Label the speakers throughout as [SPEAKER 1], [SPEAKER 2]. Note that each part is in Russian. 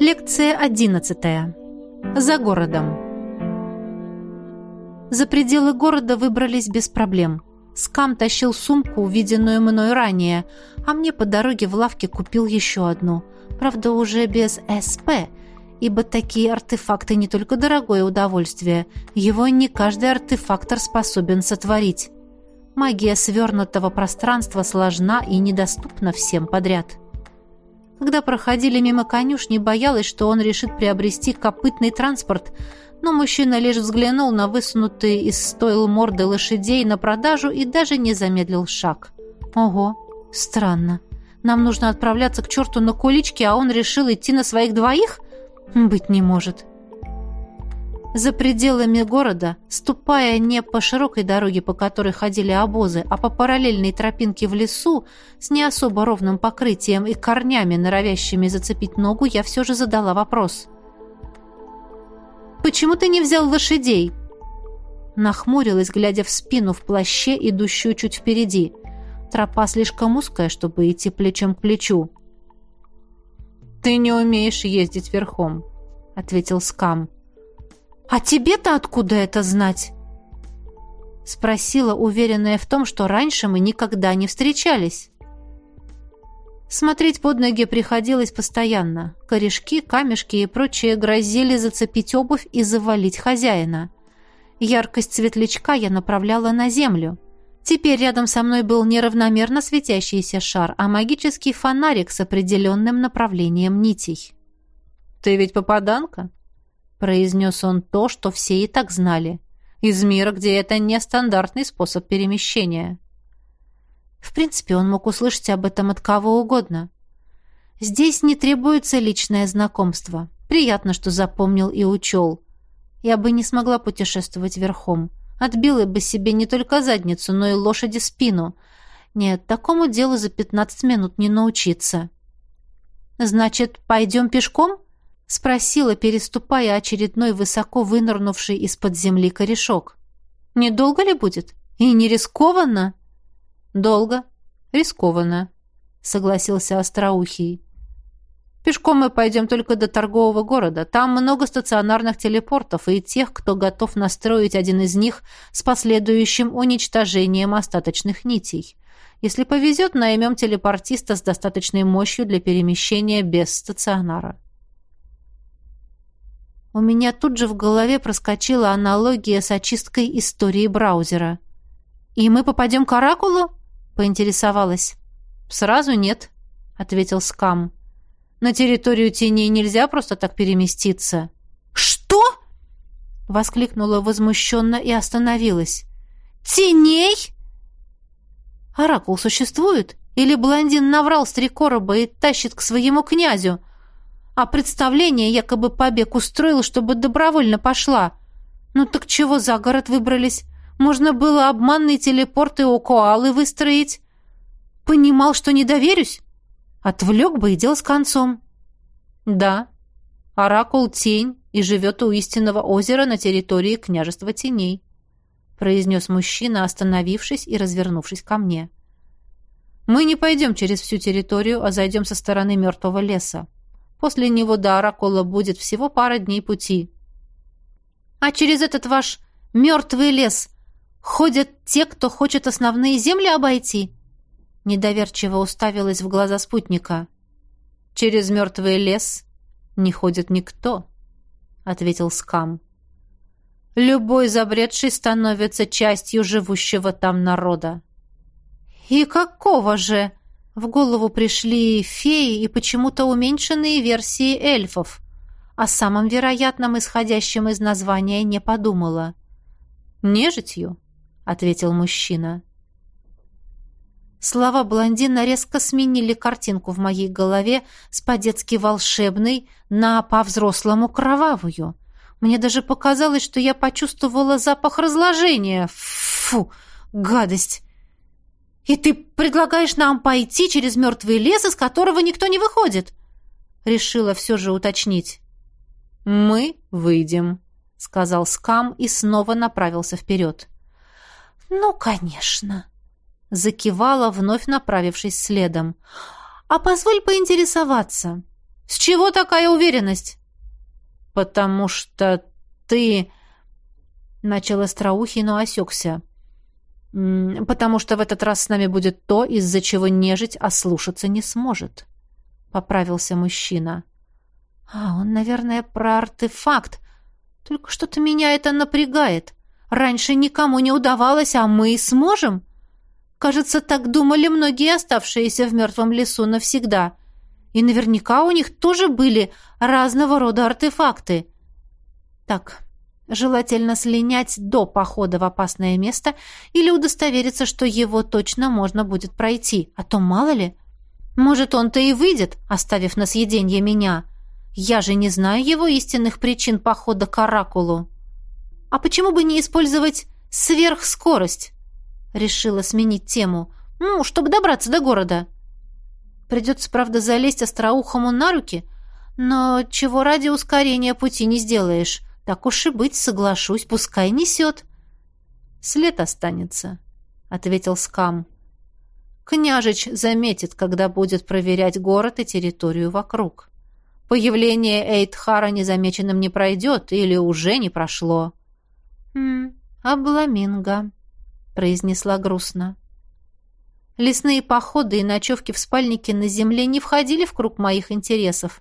[SPEAKER 1] Лекция одиннадцатая. За городом. За пределы города выбрались без проблем. Скам тащил сумку, увиденную мной ранее, а мне по дороге в лавке купил еще одну. Правда, уже без СП, ибо такие артефакты не только дорогое удовольствие, его не каждый артефактор способен сотворить. Магия свернутого пространства сложна и недоступна всем подряд. Когда проходили мимо конюшни, боялась, что он решит приобрести копытный транспорт, но мужчина лишь взглянул на высунутые из стойл морды лошадей на продажу и даже не замедлил шаг. Ого, странно. Нам нужно отправляться к черту на куличке, а он решил идти на своих двоих? Быть не может. За пределами города, ступая не по широкой дороге, по которой ходили обозы, а по параллельной тропинке в лесу с не особо ровным покрытием и корнями, норовящими зацепить ногу, я все же задала вопрос. «Почему ты не взял лошадей?» Нахмурилась, глядя в спину в плаще, идущую чуть впереди. Тропа слишком узкая, чтобы идти плечом к плечу. «Ты не умеешь ездить верхом», — ответил Скам. «А тебе-то откуда это знать?» Спросила, уверенная в том, что раньше мы никогда не встречались. Смотреть под ноги приходилось постоянно. Корешки, камешки и прочее грозили зацепить обувь и завалить хозяина. Яркость светлячка я направляла на землю. Теперь рядом со мной был неравномерно светящийся шар, а магический фонарик с определенным направлением нитей. «Ты ведь попаданка?» Произнес он то, что все и так знали. Из мира, где это нестандартный способ перемещения. В принципе, он мог услышать об этом от кого угодно. Здесь не требуется личное знакомство. Приятно, что запомнил и учел. Я бы не смогла путешествовать верхом. Отбила бы себе не только задницу, но и лошади спину. Нет, такому делу за пятнадцать минут не научиться. «Значит, пойдем пешком?» Спросила, переступая очередной высоко вынырнувший из-под земли корешок. «Недолго ли будет? И не рискованно?» «Долго. Рискованно», — согласился Остроухий. «Пешком мы пойдем только до торгового города. Там много стационарных телепортов и тех, кто готов настроить один из них с последующим уничтожением остаточных нитей. Если повезет, наймем телепортиста с достаточной мощью для перемещения без стационара». У меня тут же в голове проскочила аналогия с очисткой истории браузера. «И мы попадем к Оракулу?» — поинтересовалась. «Сразу нет», — ответил Скам. «На территорию теней нельзя просто так переместиться». «Что?» — воскликнула возмущенно и остановилась. «Теней?» «Оракул существует? Или блондин наврал с три короба и тащит к своему князю?» А представление якобы побег устроил, чтобы добровольно пошла. Ну так чего за город выбрались? Можно было обманные телепорты у Коалы выстроить. Понимал, что не доверюсь? Отвлек бы и дел с концом. Да, Оракул Тень и живет у истинного озера на территории княжества Теней, произнес мужчина, остановившись и развернувшись ко мне. Мы не пойдем через всю территорию, а зайдем со стороны мертвого леса. После него до Оракула будет всего пара дней пути. А через этот ваш мертвый лес ходят те, кто хочет основные земли обойти?» Недоверчиво уставилась в глаза спутника. «Через мертвый лес не ходит никто», — ответил Скам. «Любой забредший становится частью живущего там народа». «И какого же?» В голову пришли феи и почему-то уменьшенные версии эльфов. О самом вероятном исходящем из названия не подумала. «Нежитью», — ответил мужчина. Слова блондина резко сменили картинку в моей голове с по-детски волшебной на по-взрослому кровавую. Мне даже показалось, что я почувствовала запах разложения. Фу, гадость! «И ты предлагаешь нам пойти через мертвый лес, из которого никто не выходит?» Решила все же уточнить. «Мы выйдем», — сказал Скам и снова направился вперед. «Ну, конечно», — закивала, вновь направившись следом. «А позволь поинтересоваться. С чего такая уверенность? Потому что ты... Начал остроухий, но осекся. Потому что в этот раз с нами будет то, из-за чего нежить ослушаться не сможет. Поправился мужчина. А, он, наверное, про артефакт. Только что-то меня это напрягает. Раньше никому не удавалось, а мы сможем? Кажется, так думали многие оставшиеся в мертвом лесу навсегда. И наверняка у них тоже были разного рода артефакты. Так, желательно слинять до похода в опасное место или удостовериться, что его точно можно будет пройти, а то мало ли. Может, он-то и выйдет, оставив на съеденье меня. Я же не знаю его истинных причин похода к Оракулу. А почему бы не использовать сверхскорость? Решила сменить тему. Ну, чтобы добраться до города. Придется, правда, залезть остроухому на руки, но чего ради ускорения пути не сделаешь. Так уж и быть, соглашусь, пускай несет. След останется, — ответил Скам. Княжич заметит, когда будет проверять город и территорию вокруг. Появление Эйтхара незамеченным не пройдет или уже не прошло. «Хм, обламинго», — произнесла грустно. Лесные походы и ночевки в спальнике на земле не входили в круг моих интересов.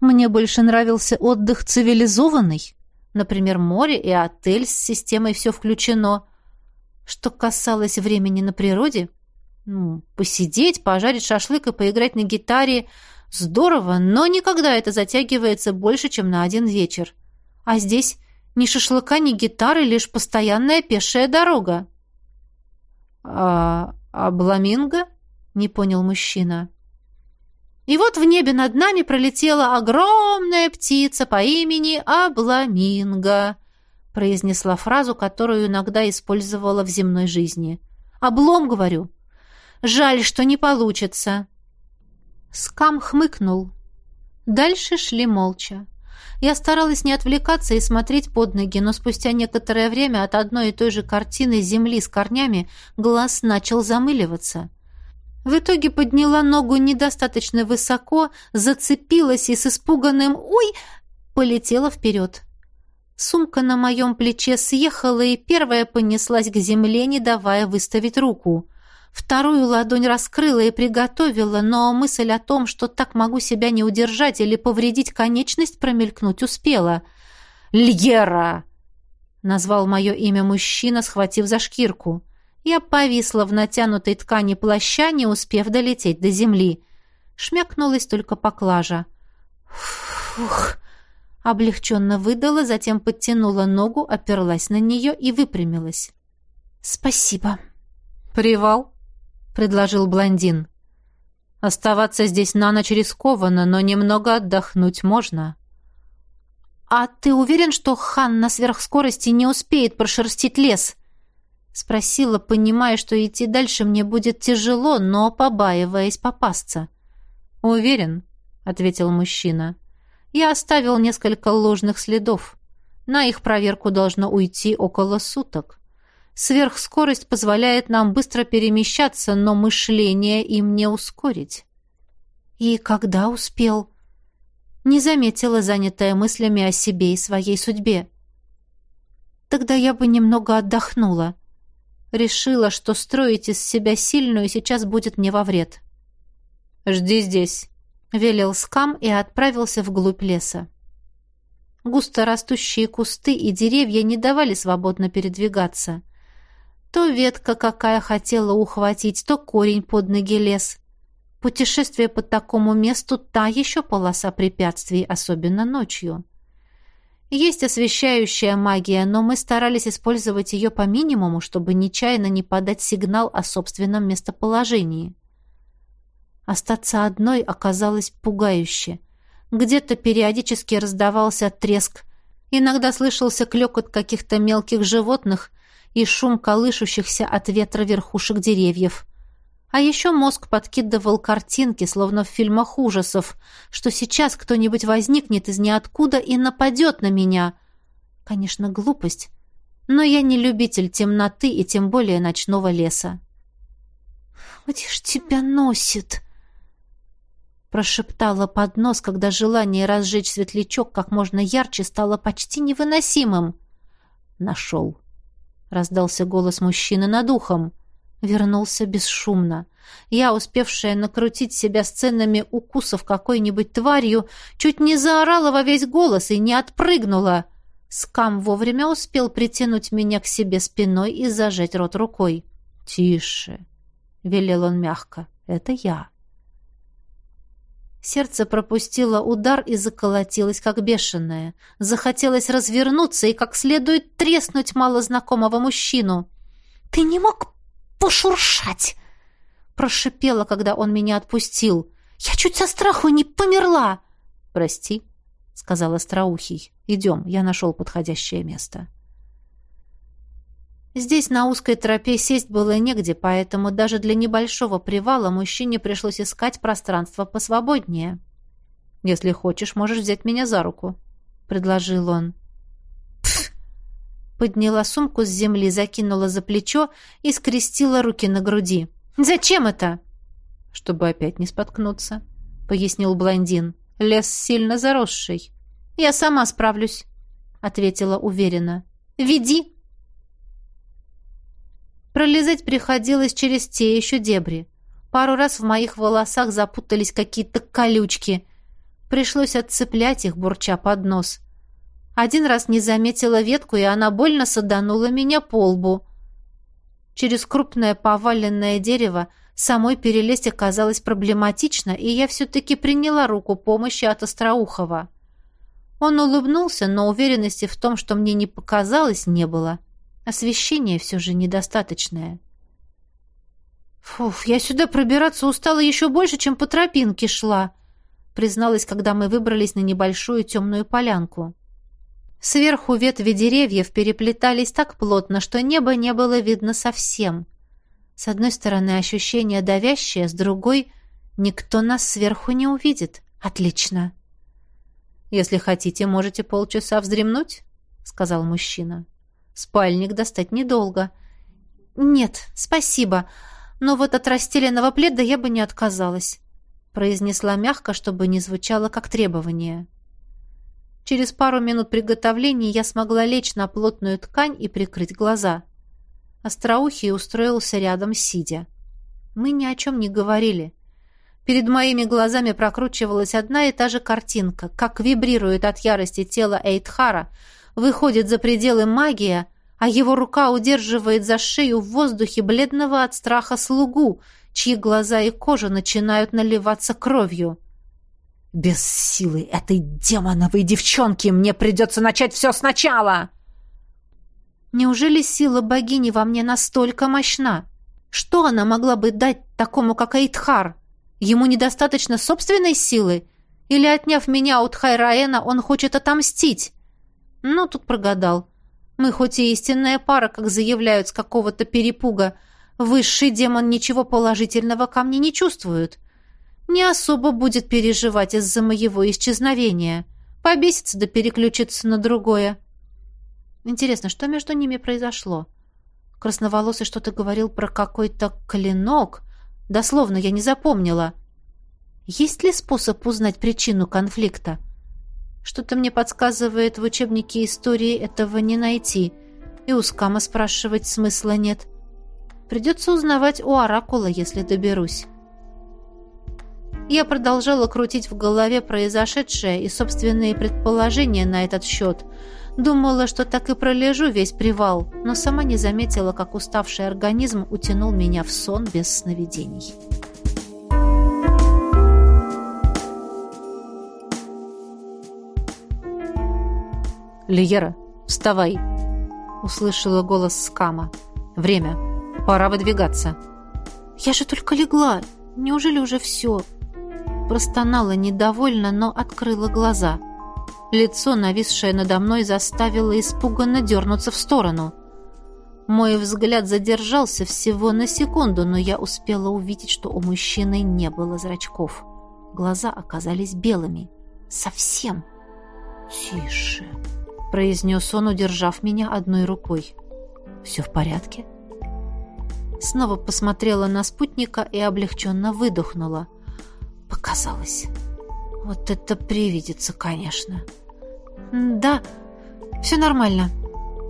[SPEAKER 1] Мне больше нравился отдых цивилизованный. Например, море и отель с системой «все включено». Что касалось времени на природе, ну, посидеть, пожарить шашлык и поиграть на гитаре – здорово, но никогда это затягивается больше, чем на один вечер. А здесь ни шашлыка, ни гитары, лишь постоянная пешая дорога. «А, а Бламинго?» — не понял мужчина. И вот в небе над нами пролетела огромная птица по имени Абламинго, произнесла фразу, которую иногда использовала в земной жизни. «Облом, говорю. Жаль, что не получится». Скам хмыкнул. Дальше шли молча. Я старалась не отвлекаться и смотреть под ноги, но спустя некоторое время от одной и той же картины земли с корнями глаз начал замыливаться. В итоге подняла ногу недостаточно высоко, зацепилась и с испуганным «Ой!» полетела вперед. Сумка на моем плече съехала и первая понеслась к земле, не давая выставить руку. Вторую ладонь раскрыла и приготовила, но мысль о том, что так могу себя не удержать или повредить конечность, промелькнуть успела. «Льера!» — назвал мое имя мужчина, схватив за шкирку. Я повисла в натянутой ткани плаща, не успев долететь до земли. Шмякнулась только поклажа. «Фух!» Облегченно выдала, затем подтянула ногу, оперлась на нее и выпрямилась. «Спасибо». «Привал?» — предложил блондин. «Оставаться здесь на ночь рискованно, но немного отдохнуть можно». «А ты уверен, что хан на сверхскорости не успеет прошерстить лес?» Спросила, понимая, что идти дальше мне будет тяжело, но побаиваясь попасться. «Уверен», — ответил мужчина. Я оставил несколько ложных следов. На их проверку должно уйти около суток. Сверхскорость позволяет нам быстро перемещаться, но мышление им не ускорить. И когда успел? Не заметила, занятая мыслями о себе и своей судьбе. Тогда я бы немного отдохнула. Решила, что строить из себя сильную сейчас будет мне во вред. «Жди здесь», велел скам и отправился вглубь леса. Густо растущие кусты и деревья не давали свободно передвигаться. То ветка какая хотела ухватить, то корень под ноги лез. Путешествие по такому месту — та еще полоса препятствий, особенно ночью. Есть освещающая магия, но мы старались использовать ее по минимуму, чтобы нечаянно не подать сигнал о собственном местоположении. Остаться одной оказалось пугающе. Где-то периодически раздавался треск, иногда слышался клёкот каких-то мелких животных и шум колышущихся от ветра верхушек деревьев. А еще мозг подкидывал картинки, словно в фильмах ужасов, что сейчас кто-нибудь возникнет из ниоткуда и нападет на меня. Конечно, глупость, но я не любитель темноты и тем более ночного леса. «Где ж тебя носит?» Прошептала под нос, когда желание разжечь светлячок как можно ярче стало почти невыносимым. «Нашел!» — раздался голос мужчины над ухом. Вернулся бесшумно. Я, успевшая накрутить себя сценами укусов какой-нибудь тварью, чуть не заорала во весь голос и не отпрыгнула. Скам вовремя успел притянуть меня к себе спиной и зажать рот рукой. «Тише!» — велел он мягко. «Это я». Сердце пропустило удар и заколотилось, как бешеное. Захотелось развернуться и как следует треснуть малознакомого мужчину. «Ты не мог пошуршать!» Прошипела, когда он меня отпустил. «Я чуть со страху не померла!» «Прости», — сказал Остроухий. «Идем, я нашел подходящее место». Здесь на узкой тропе сесть было негде, поэтому даже для небольшого привала мужчине пришлось искать пространство посвободнее. «Если хочешь, можешь взять меня за руку», — предложил он. Подняла сумку с земли, закинула за плечо и скрестила руки на груди. «Зачем это?» «Чтобы опять не споткнуться», — пояснил блондин. «Лес сильно заросший». «Я сама справлюсь», — ответила уверенно. «Веди». Пролезать приходилось через те еще дебри. Пару раз в моих волосах запутались какие-то колючки. Пришлось отцеплять их, бурча под нос. Один раз не заметила ветку, и она больно саданула меня по лбу. Через крупное поваленное дерево самой перелезть оказалось проблематично, и я все-таки приняла руку помощи от Остроухова. Он улыбнулся, но уверенности в том, что мне не показалось, не было. — Освещение все же недостаточное. «Фуф, я сюда пробираться устала еще больше, чем по тропинке шла», призналась, когда мы выбрались на небольшую темную полянку. Сверху ветви деревьев переплетались так плотно, что небо не было видно совсем. С одной стороны ощущение давящее, с другой — никто нас сверху не увидит. Отлично. «Если хотите, можете полчаса вздремнуть», — сказал мужчина. Спальник достать недолго. «Нет, спасибо, но вот от расстеленного пледа я бы не отказалась», произнесла мягко, чтобы не звучало как требование. Через пару минут приготовления я смогла лечь на плотную ткань и прикрыть глаза. Остроухий устроился рядом, сидя. Мы ни о чем не говорили. Перед моими глазами прокручивалась одна и та же картинка, как вибрирует от ярости тело Эйтхара, выходит за пределы магия, а его рука удерживает за шею в воздухе бледного от страха слугу, чьи глаза и кожа начинают наливаться кровью. «Без силы этой демоновой девчонки мне придется начать все сначала!» Неужели сила богини во мне настолько мощна? Что она могла бы дать такому, как Эйтхар? Ему недостаточно собственной силы? Или, отняв меня от Хайраэна, он хочет отомстить? Ну, тут прогадал. Мы хоть и истинная пара, как заявляют с какого-то перепуга, высший демон ничего положительного ко мне не чувствует. Не особо будет переживать из-за моего исчезновения. Побесится да переключится на другое. Интересно, что между ними произошло? Красноволосый что-то говорил про какой-то клинок. Дословно я не запомнила. Есть ли способ узнать причину конфликта? Что-то мне подсказывает, в учебнике истории этого не найти. И у Скама спрашивать смысла нет. Придется узнавать у Оракула, если доберусь. Я продолжала крутить в голове произошедшее и собственные предположения на этот счет. Думала, что так и пролежу весь привал, но сама не заметила, как уставший организм утянул меня в сон без сновидений.
[SPEAKER 2] «Лиера, вставай!» Услышала голос Скама. «Время. Пора выдвигаться».
[SPEAKER 1] «Я же только легла. Неужели уже все?» Простонала недовольно, но открыла глаза. Лицо, нависшее надо мной, заставило испуганно дернуться в сторону. Мой взгляд задержался всего на секунду, но я успела увидеть, что у мужчины не было зрачков. Глаза оказались белыми. Совсем. «Тише!» — произнес он, удержав меня одной рукой. «Все в порядке?» Снова посмотрела на спутника и облегченно выдохнула. Показалось. Вот это привидится, конечно. Да, все нормально,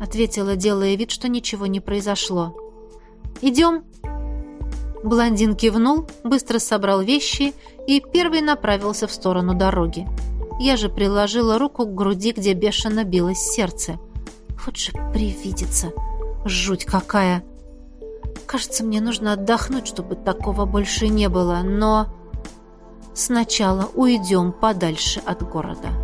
[SPEAKER 1] ответила, делая вид, что ничего не произошло. Идем. Блондин кивнул, быстро собрал вещи и первый направился в сторону дороги. Я же приложила руку к груди, где бешено билось сердце. Вот же привидится. Жуть какая. Кажется, мне нужно отдохнуть, чтобы такого больше не было, но... Сначала уйдем подальше от города.